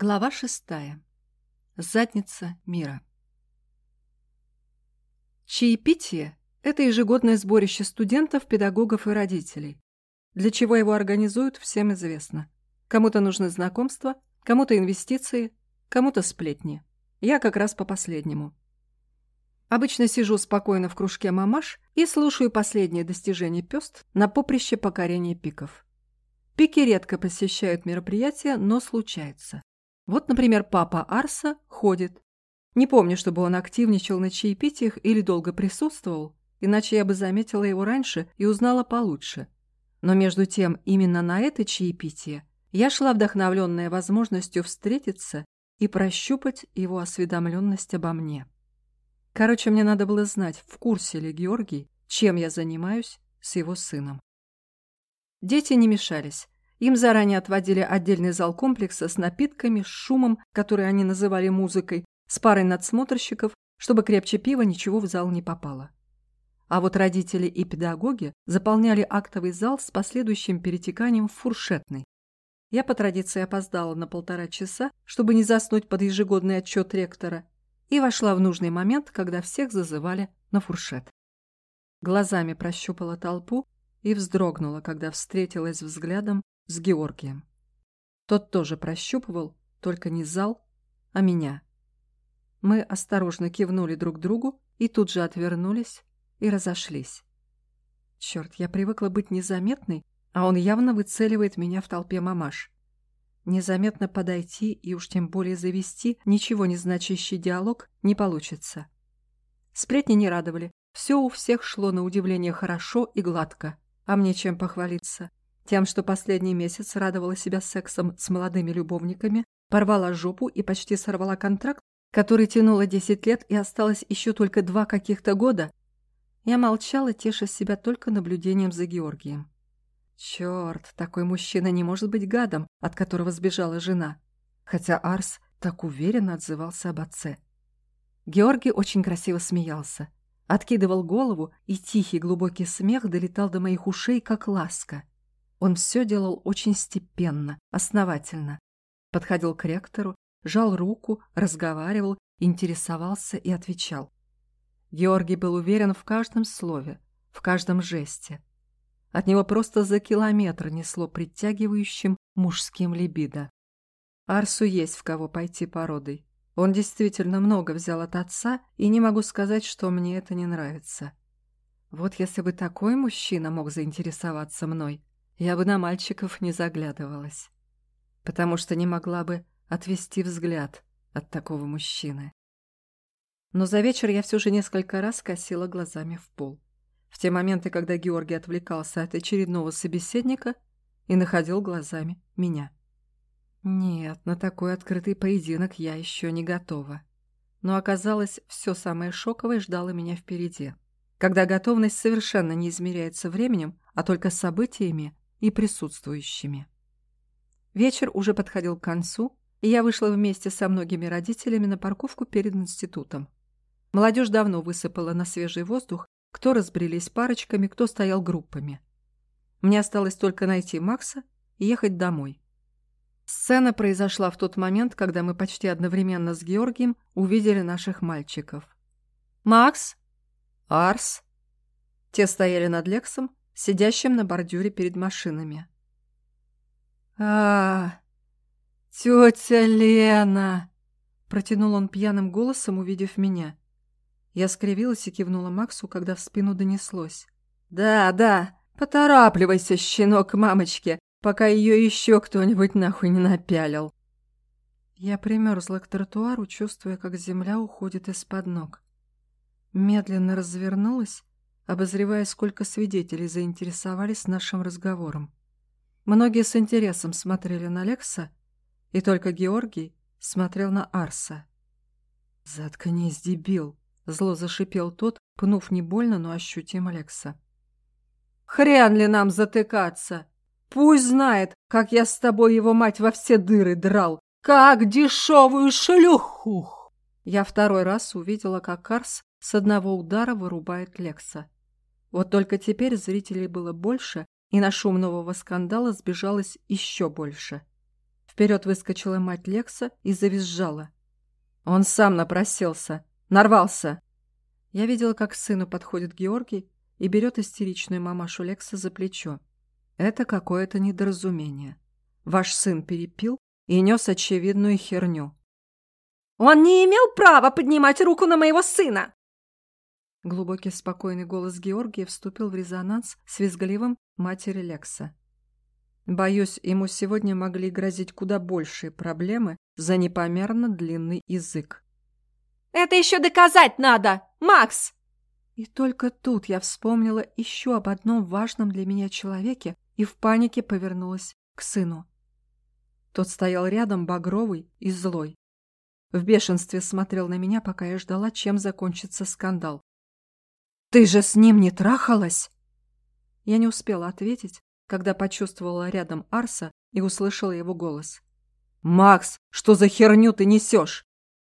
Глава шестая. Задница мира. Чаепитие – это ежегодное сборище студентов, педагогов и родителей. Для чего его организуют, всем известно. Кому-то нужны знакомства, кому-то инвестиции, кому-то сплетни. Я как раз по последнему. Обычно сижу спокойно в кружке мамаш и слушаю последние достижения пёст на поприще покорения пиков. Пики редко посещают мероприятия, но случается. Вот, например, папа Арса ходит. Не помню, чтобы он активничал на чаепитиях или долго присутствовал, иначе я бы заметила его раньше и узнала получше. Но между тем, именно на это чаепитие я шла вдохновленная возможностью встретиться и прощупать его осведомленность обо мне. Короче, мне надо было знать, в курсе ли Георгий, чем я занимаюсь с его сыном. Дети не мешались. Им заранее отводили отдельный зал комплекса с напитками, с шумом, который они называли музыкой, с парой надсмотрщиков, чтобы крепче пива ничего в зал не попало. А вот родители и педагоги заполняли актовый зал с последующим перетеканием в фуршетный. Я по традиции опоздала на полтора часа, чтобы не заснуть под ежегодный отчет ректора, и вошла в нужный момент, когда всех зазывали на фуршет. Глазами прощупала толпу и вздрогнула, когда встретилась взглядом с Георгием. Тот тоже прощупывал, только не зал, а меня. Мы осторожно кивнули друг другу и тут же отвернулись и разошлись. Черт, я привыкла быть незаметной, а он явно выцеливает меня в толпе мамаш. Незаметно подойти и уж тем более завести ничего не значащий диалог не получится. Сплетни не радовали. Все у всех шло на удивление хорошо и гладко. А мне чем похвалиться? Тем, что последний месяц радовала себя сексом с молодыми любовниками, порвала жопу и почти сорвала контракт, который тянуло 10 лет и осталось еще только два каких-то года, я молчала, теша себя только наблюдением за Георгием. Черт, такой мужчина не может быть гадом, от которого сбежала жена. Хотя Арс так уверенно отзывался об отце. Георгий очень красиво смеялся. Откидывал голову, и тихий глубокий смех долетал до моих ушей, как ласка. Он все делал очень степенно, основательно. Подходил к ректору, жал руку, разговаривал, интересовался и отвечал. Георгий был уверен в каждом слове, в каждом жесте. От него просто за километр несло притягивающим мужским либидо. Арсу есть в кого пойти породой. Он действительно много взял от отца, и не могу сказать, что мне это не нравится. Вот если бы такой мужчина мог заинтересоваться мной, я бы на мальчиков не заглядывалась, потому что не могла бы отвести взгляд от такого мужчины. Но за вечер я все же несколько раз косила глазами в пол. В те моменты, когда Георгий отвлекался от очередного собеседника и находил глазами меня. Нет, на такой открытый поединок я еще не готова. Но оказалось, все самое шоковое ждало меня впереди. Когда готовность совершенно не измеряется временем, а только событиями и присутствующими. Вечер уже подходил к концу, и я вышла вместе со многими родителями на парковку перед институтом. Молодежь давно высыпала на свежий воздух, кто разбрелись парочками, кто стоял группами. Мне осталось только найти Макса и ехать домой. Сцена произошла в тот момент, когда мы почти одновременно с Георгием увидели наших мальчиков. «Макс! Арс!» Те стояли над Лексом, сидящим на бордюре перед машинами. а, тетя Лена!» — протянул он пьяным голосом, увидев меня. Я скривилась и кивнула Максу, когда в спину донеслось. «Да, да, поторапливайся, щенок мамочки, пока ее еще кто-нибудь нахуй не напялил». Я примерзла к тротуару, чувствуя, как земля уходит из-под ног. Медленно развернулась обозревая, сколько свидетелей заинтересовались нашим разговором. Многие с интересом смотрели на Лекса, и только Георгий смотрел на Арса. «Заткнись, дебил!» — зло зашипел тот, пнув не больно, но ощутимо Лекса. «Хрен ли нам затыкаться? Пусть знает, как я с тобой его мать во все дыры драл, как дешевую шлюху!» Я второй раз увидела, как Арс с одного удара вырубает Лекса. Вот только теперь зрителей было больше, и на шум нового скандала сбежалось еще больше. Вперед выскочила мать Лекса и завизжала. Он сам напросился, нарвался. Я видела, как к сыну подходит Георгий и берет истеричную мамашу Лекса за плечо. Это какое-то недоразумение. Ваш сын перепил и нес очевидную херню. «Он не имел права поднимать руку на моего сына!» Глубокий спокойный голос Георгия вступил в резонанс с визгливым матери Лекса. Боюсь, ему сегодня могли грозить куда большие проблемы за непомерно длинный язык. «Это еще доказать надо, Макс!» И только тут я вспомнила еще об одном важном для меня человеке и в панике повернулась к сыну. Тот стоял рядом, багровый и злой. В бешенстве смотрел на меня, пока я ждала, чем закончится скандал. «Ты же с ним не трахалась?» Я не успела ответить, когда почувствовала рядом Арса и услышала его голос. «Макс, что за херню ты несешь?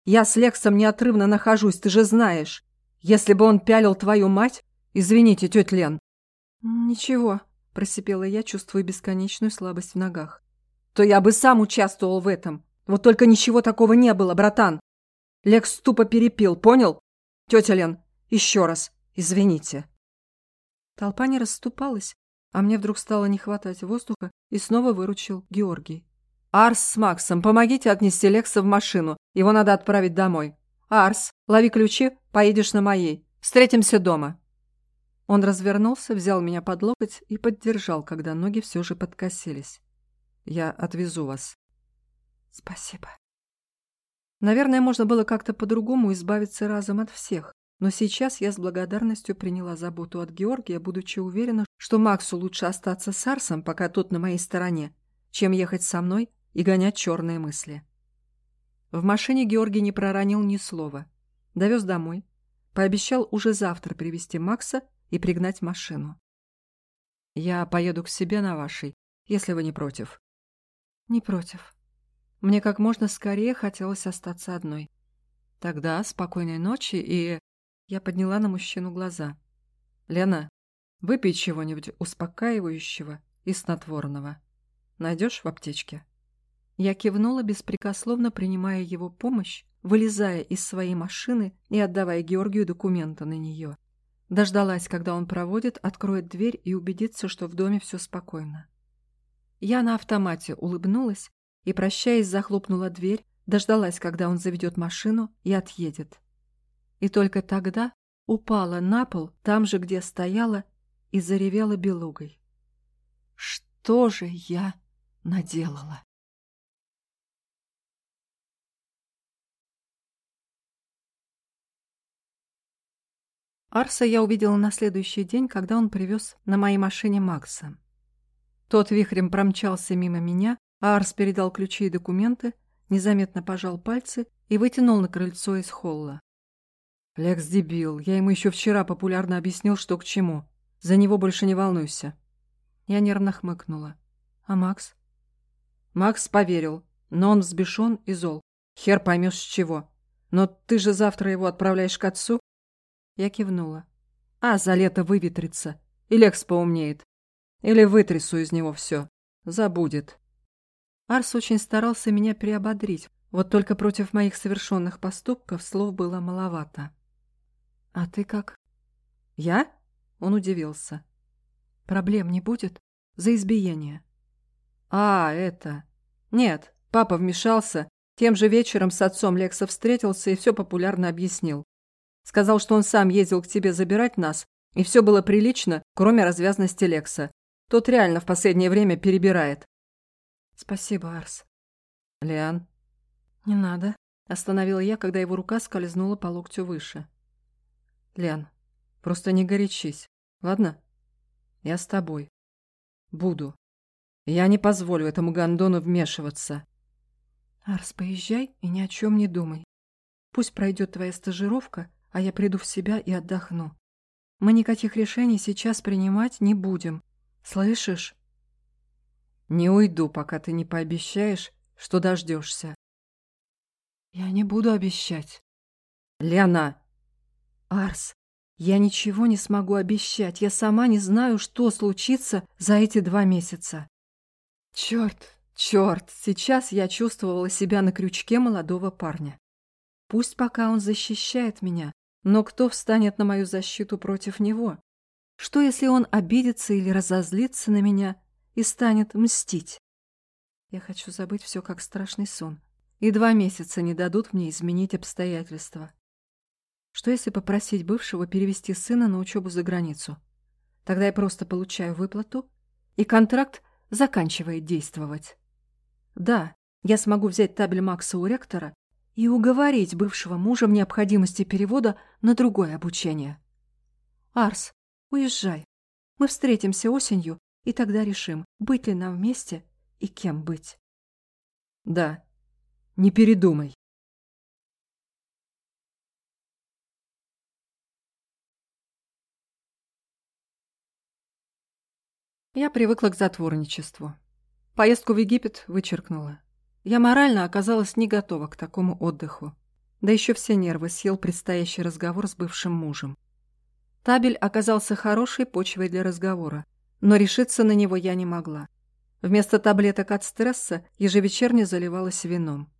Я с Лексом неотрывно нахожусь, ты же знаешь. Если бы он пялил твою мать... Извините, тетя Лен». «Ничего», – просипела я, чувствуя бесконечную слабость в ногах. «То я бы сам участвовал в этом. Вот только ничего такого не было, братан. Лекс тупо перепил, понял? Тетя Лен, еще раз, извините». Толпа не расступалась, а мне вдруг стало не хватать воздуха, и снова выручил Георгий. «Арс с Максом, помогите отнести Лекса в машину. Его надо отправить домой. Арс, лови ключи, поедешь на моей. Встретимся дома». Он развернулся, взял меня под локоть и поддержал, когда ноги все же подкосились. «Я отвезу вас». «Спасибо». Наверное, можно было как-то по-другому избавиться разом от всех. Но сейчас я с благодарностью приняла заботу от Георгия, будучи уверена, что Максу лучше остаться с Арсом, пока тот на моей стороне, чем ехать со мной и гонять черные мысли. В машине Георгий не проронил ни слова. Довез домой. Пообещал уже завтра привезти Макса и пригнать машину. «Я поеду к себе на вашей, если вы не против». «Не против. Мне как можно скорее хотелось остаться одной. Тогда спокойной ночи и...» Я подняла на мужчину глаза. «Лена, выпей чего-нибудь успокаивающего и снотворного. Найдешь в аптечке?» Я кивнула, беспрекословно принимая его помощь, вылезая из своей машины и отдавая Георгию документы на нее. Дождалась, когда он проводит, откроет дверь и убедится, что в доме все спокойно. Я на автомате улыбнулась и, прощаясь, захлопнула дверь, дождалась, когда он заведет машину и отъедет и только тогда упала на пол там же, где стояла, и заревела белугой. Что же я наделала? Арса я увидела на следующий день, когда он привез на моей машине Макса. Тот вихрем промчался мимо меня, а Арс передал ключи и документы, незаметно пожал пальцы и вытянул на крыльцо из холла. Лекс дебил. Я ему еще вчера популярно объяснил, что к чему. За него больше не волнуйся. Я нервно хмыкнула. А Макс? Макс поверил, но он взбешен и зол. Хер поймешь с чего. Но ты же завтра его отправляешь к отцу? Я кивнула. А за лето выветрится. И Лекс поумнеет. Или вытрясу из него все. Забудет. Арс очень старался меня приободрить. Вот только против моих совершенных поступков слов было маловато. «А ты как?» «Я?» Он удивился. «Проблем не будет? За избиение?» «А, это...» «Нет, папа вмешался. Тем же вечером с отцом Лекса встретился и все популярно объяснил. Сказал, что он сам ездил к тебе забирать нас, и все было прилично, кроме развязности Лекса. Тот реально в последнее время перебирает». «Спасибо, Арс». «Лиан?» «Не надо», — остановила я, когда его рука скользнула по локтю выше. Лян, просто не горячись, ладно? Я с тобой. Буду. Я не позволю этому гондону вмешиваться. Арс, поезжай и ни о чем не думай. Пусть пройдет твоя стажировка, а я приду в себя и отдохну. Мы никаких решений сейчас принимать не будем. Слышишь? Не уйду, пока ты не пообещаешь, что дождешься. Я не буду обещать. Лена! Арс, я ничего не смогу обещать. Я сама не знаю, что случится за эти два месяца. Черт, Черт, сейчас я чувствовала себя на крючке молодого парня. Пусть пока он защищает меня, но кто встанет на мою защиту против него? Что, если он обидится или разозлится на меня и станет мстить? Я хочу забыть все как страшный сон. И два месяца не дадут мне изменить обстоятельства. Что если попросить бывшего перевести сына на учебу за границу? Тогда я просто получаю выплату, и контракт заканчивает действовать. Да, я смогу взять табель Макса у ректора и уговорить бывшего мужа в необходимости перевода на другое обучение. Арс, уезжай. Мы встретимся осенью, и тогда решим, быть ли нам вместе и кем быть. Да, не передумай. Я привыкла к затворничеству. Поездку в Египет вычеркнула. Я морально оказалась не готова к такому отдыху. Да еще все нервы съел предстоящий разговор с бывшим мужем. Табель оказался хорошей почвой для разговора, но решиться на него я не могла. Вместо таблеток от стресса ежевечерне заливалась вином.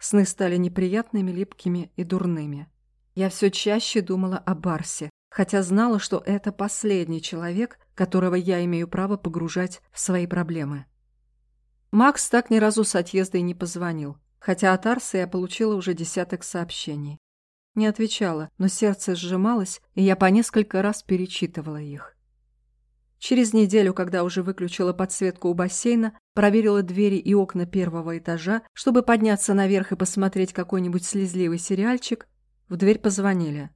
Сны стали неприятными, липкими и дурными. Я все чаще думала о Барсе, хотя знала, что это последний человек, которого я имею право погружать в свои проблемы. Макс так ни разу с отъезда и не позвонил, хотя от Арса я получила уже десяток сообщений. Не отвечала, но сердце сжималось, и я по несколько раз перечитывала их. Через неделю, когда уже выключила подсветку у бассейна, проверила двери и окна первого этажа, чтобы подняться наверх и посмотреть какой-нибудь слезливый сериальчик, в дверь позвонили.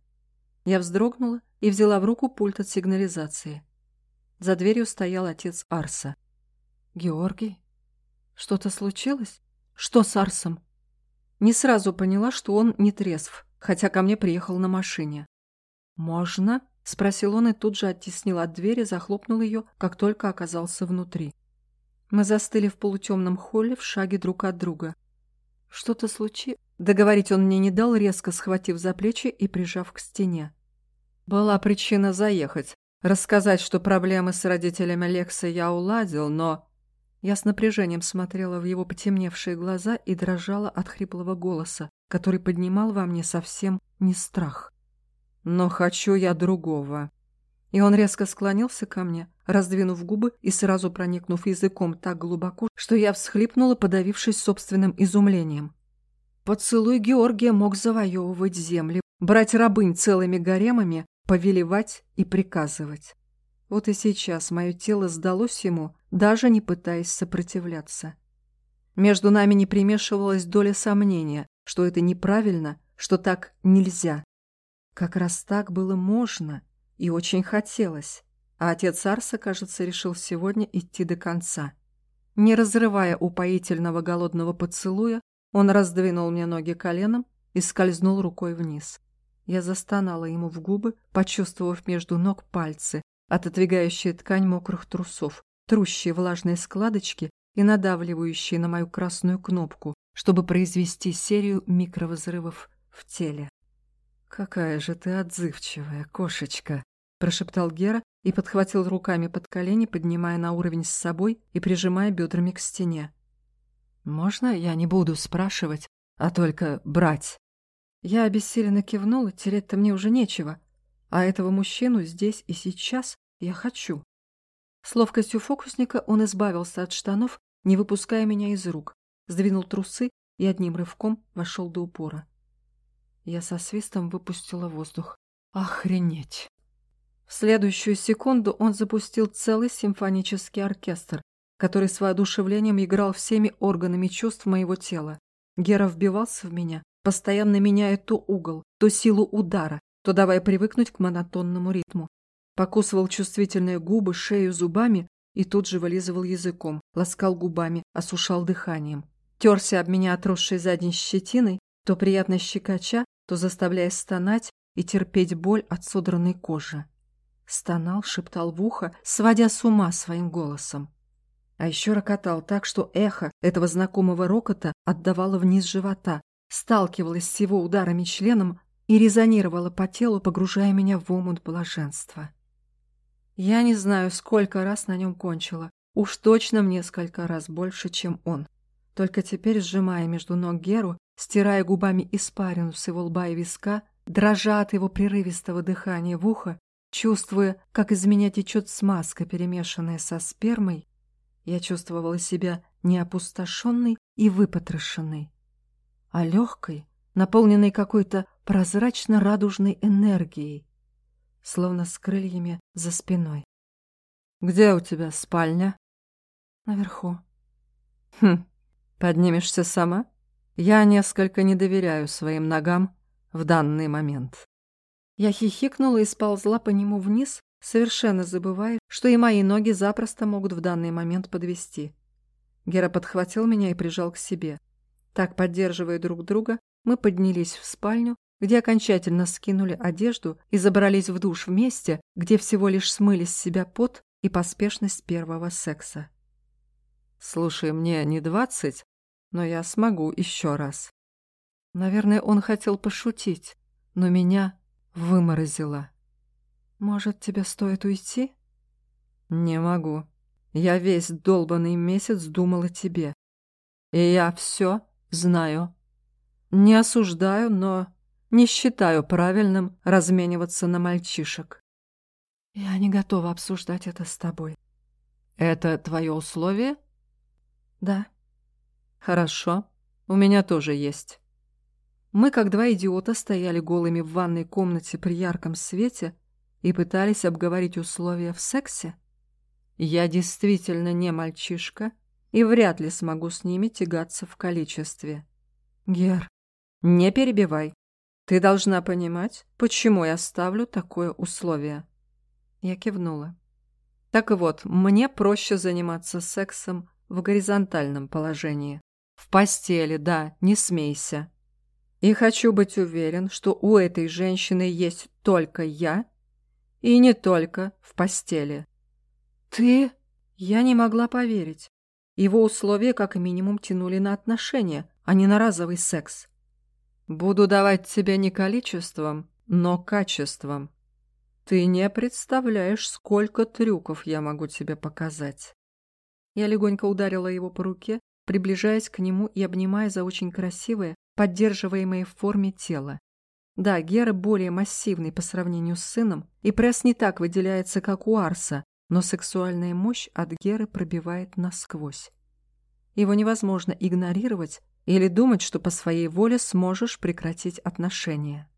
Я вздрогнула и взяла в руку пульт от сигнализации. За дверью стоял отец Арса. «Георгий? Что-то случилось? Что с Арсом?» Не сразу поняла, что он не трезв, хотя ко мне приехал на машине. «Можно?» — спросил он и тут же оттеснил от двери, захлопнул ее, как только оказался внутри. Мы застыли в полутемном холле в шаге друг от друга. «Что-то случилось?» Договорить он мне не дал, резко схватив за плечи и прижав к стене. Была причина заехать, рассказать, что проблемы с родителями Лекса я уладил, но... Я с напряжением смотрела в его потемневшие глаза и дрожала от хриплого голоса, который поднимал во мне совсем не страх. Но хочу я другого. И он резко склонился ко мне, раздвинув губы и сразу проникнув языком так глубоко, что я всхлипнула, подавившись собственным изумлением. Поцелуй Георгия мог завоевывать земли, брать рабынь целыми гаремами, повелевать и приказывать. Вот и сейчас мое тело сдалось ему, даже не пытаясь сопротивляться. Между нами не примешивалась доля сомнения, что это неправильно, что так нельзя. Как раз так было можно и очень хотелось. А отец Арса, кажется, решил сегодня идти до конца. Не разрывая упоительного голодного поцелуя, он раздвинул мне ноги коленом и скользнул рукой вниз. Я застонала ему в губы, почувствовав между ног пальцы, отодвигающие ткань мокрых трусов, трущие влажные складочки и надавливающие на мою красную кнопку, чтобы произвести серию микровозрывов в теле. «Какая же ты отзывчивая, кошечка!» – прошептал Гера и подхватил руками под колени, поднимая на уровень с собой и прижимая бедрами к стене. «Можно я не буду спрашивать, а только брать?» Я обессиленно кивнула, тереть-то мне уже нечего, а этого мужчину здесь и сейчас я хочу. С ловкостью фокусника он избавился от штанов, не выпуская меня из рук, сдвинул трусы и одним рывком вошел до упора. Я со свистом выпустила воздух. Охренеть! В следующую секунду он запустил целый симфонический оркестр, который с воодушевлением играл всеми органами чувств моего тела. Гера вбивался в меня, постоянно меняя то угол, то силу удара, то давая привыкнуть к монотонному ритму. Покусывал чувствительные губы, шею зубами и тут же вылизывал языком, ласкал губами, осушал дыханием. Терся об меня отросшей задней щетиной, то приятно щекоча, то заставляя стонать и терпеть боль от содранной кожи. Стонал, шептал в ухо, сводя с ума своим голосом. А еще рокотал так, что эхо этого знакомого рокота отдавало вниз живота, сталкивалось с его ударами членом и резонировало по телу, погружая меня в омут блаженства. Я не знаю, сколько раз на нем кончила, Уж точно в несколько раз больше, чем он. Только теперь, сжимая между ног Геру, стирая губами испарину с его лба и виска, дрожа от его прерывистого дыхания в ухо, чувствуя, как из меня течет смазка, перемешанная со спермой, я чувствовала себя не опустошенной и выпотрошенной, а легкой, наполненной какой-то прозрачно-радужной энергией, словно с крыльями за спиной. «Где у тебя спальня?» «Наверху». «Хм, поднимешься сама?» «Я несколько не доверяю своим ногам в данный момент». Я хихикнула и сползла по нему вниз, совершенно забывая, что и мои ноги запросто могут в данный момент подвести. Гера подхватил меня и прижал к себе. Так, поддерживая друг друга, мы поднялись в спальню, где окончательно скинули одежду и забрались в душ вместе, где всего лишь смыли с себя пот и поспешность первого секса. «Слушай, мне не двадцать, но я смогу еще раз». Наверное, он хотел пошутить, но меня выморозило. «Может, тебе стоит уйти?» «Не могу. Я весь долбанный месяц думал о тебе. И я все знаю. Не осуждаю, но не считаю правильным размениваться на мальчишек. Я не готова обсуждать это с тобой. Это твое условие? Да. Хорошо. У меня тоже есть. Мы, как два идиота, стояли голыми в ванной комнате при ярком свете и пытались обговорить условия в сексе. Я действительно не мальчишка и вряд ли смогу с ними тягаться в количестве. Гер, не перебивай. Ты должна понимать, почему я ставлю такое условие. Я кивнула. Так вот, мне проще заниматься сексом в горизонтальном положении. В постели, да, не смейся. И хочу быть уверен, что у этой женщины есть только я и не только в постели. «Ты?» Я не могла поверить. Его условия как минимум тянули на отношения, а не на разовый секс. «Буду давать тебе не количеством, но качеством. Ты не представляешь, сколько трюков я могу тебе показать». Я легонько ударила его по руке, приближаясь к нему и обнимая за очень красивое, поддерживаемое в форме тело. Да, Гера более массивный по сравнению с сыном, и пресс не так выделяется, как у Арса, но сексуальная мощь от Геры пробивает насквозь. Его невозможно игнорировать или думать, что по своей воле сможешь прекратить отношения.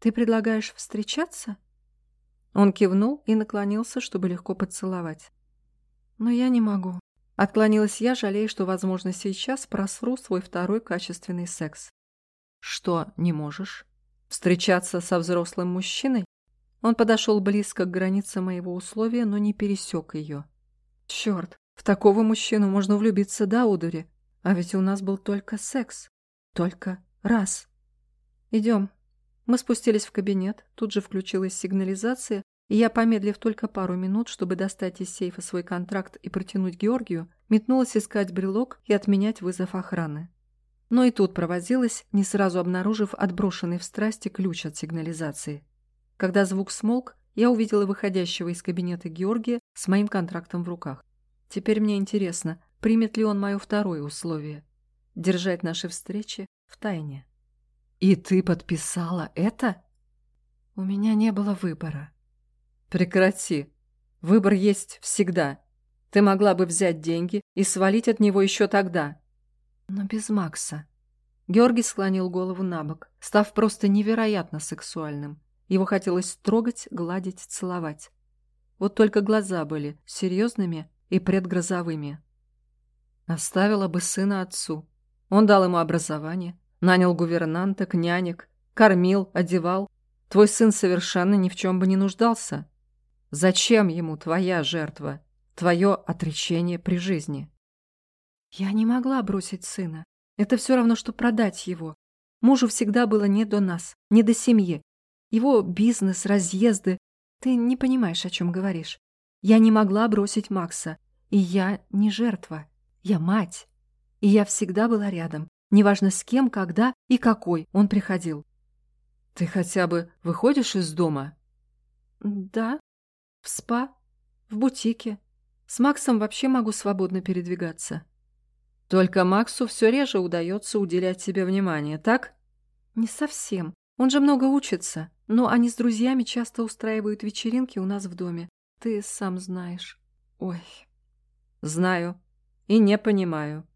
«Ты предлагаешь встречаться?» Он кивнул и наклонился, чтобы легко поцеловать. «Но я не могу». Отклонилась я, жалея, что, возможно, сейчас просру свой второй качественный секс. «Что, не можешь? Встречаться со взрослым мужчиной?» Он подошел близко к границе моего условия, но не пересек ее. Черт, в такого мужчину можно влюбиться до удури. А ведь у нас был только секс. Только раз. Идем. Мы спустились в кабинет, тут же включилась сигнализация, и я, помедлив только пару минут, чтобы достать из сейфа свой контракт и протянуть Георгию, метнулась искать брелок и отменять вызов охраны. Но и тут провозилась, не сразу обнаружив отброшенный в страсти ключ от сигнализации. Когда звук смолк, я увидела выходящего из кабинета Георгия с моим контрактом в руках. Теперь мне интересно, примет ли он мое второе условие – держать наши встречи в тайне. «И ты подписала это?» «У меня не было выбора». «Прекрати. Выбор есть всегда. Ты могла бы взять деньги и свалить от него еще тогда». «Но без Макса». Георгий склонил голову на бок, став просто невероятно сексуальным. Его хотелось трогать, гладить, целовать. Вот только глаза были серьезными и предгрозовыми. Оставила бы сына отцу. Он дал ему образование, нанял гувернанток, нянек, кормил, одевал. Твой сын совершенно ни в чем бы не нуждался. Зачем ему твоя жертва, твое отречение при жизни? Я не могла бросить сына. Это все равно, что продать его. Мужу всегда было не до нас, не до семьи, его бизнес, разъезды. Ты не понимаешь, о чем говоришь. Я не могла бросить Макса. И я не жертва. Я мать. И я всегда была рядом. Неважно с кем, когда и какой он приходил. Ты хотя бы выходишь из дома? Да. В спа. В бутике. С Максом вообще могу свободно передвигаться. Только Максу все реже удается уделять себе внимание, так? Не совсем. Он же много учится, но они с друзьями часто устраивают вечеринки у нас в доме. Ты сам знаешь. Ой. Знаю. И не понимаю.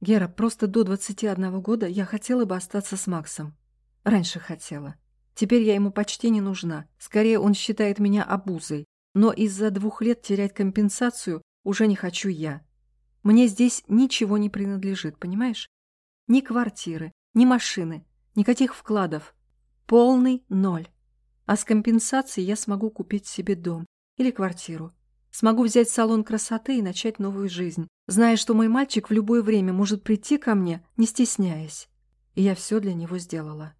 Гера, просто до 21 года я хотела бы остаться с Максом. Раньше хотела. Теперь я ему почти не нужна. Скорее, он считает меня обузой. Но из-за двух лет терять компенсацию уже не хочу я. Мне здесь ничего не принадлежит, понимаешь? Ни квартиры, ни машины, никаких вкладов. Полный ноль. А с компенсацией я смогу купить себе дом или квартиру. Смогу взять салон красоты и начать новую жизнь, зная, что мой мальчик в любое время может прийти ко мне, не стесняясь. И я все для него сделала.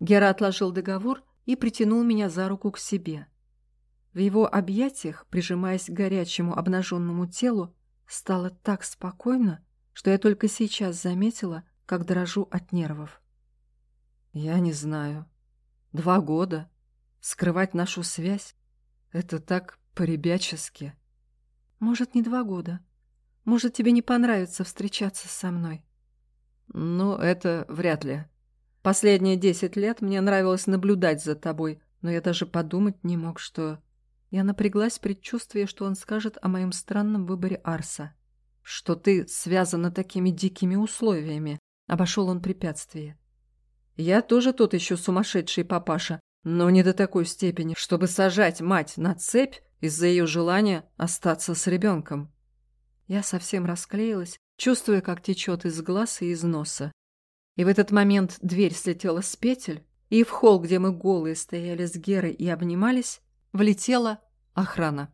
Гера отложил договор и притянул меня за руку к себе. В его объятиях, прижимаясь к горячему обнаженному телу, стало так спокойно, что я только сейчас заметила, как дрожу от нервов. Я не знаю. Два года. Скрывать нашу связь — это так по-ребячески. Может, не два года. Может, тебе не понравится встречаться со мной. Ну, это вряд ли. Последние десять лет мне нравилось наблюдать за тобой, но я даже подумать не мог, что... Я напряглась в предчувствии, что он скажет о моем странном выборе Арса. Что ты связана такими дикими условиями. Обошел он препятствие. Я тоже тот еще сумасшедший папаша, но не до такой степени, чтобы сажать мать на цепь из-за ее желания остаться с ребенком. Я совсем расклеилась, чувствуя, как течет из глаз и из носа. И в этот момент дверь слетела с петель, и в холл, где мы голые стояли с Герой и обнимались, влетела охрана.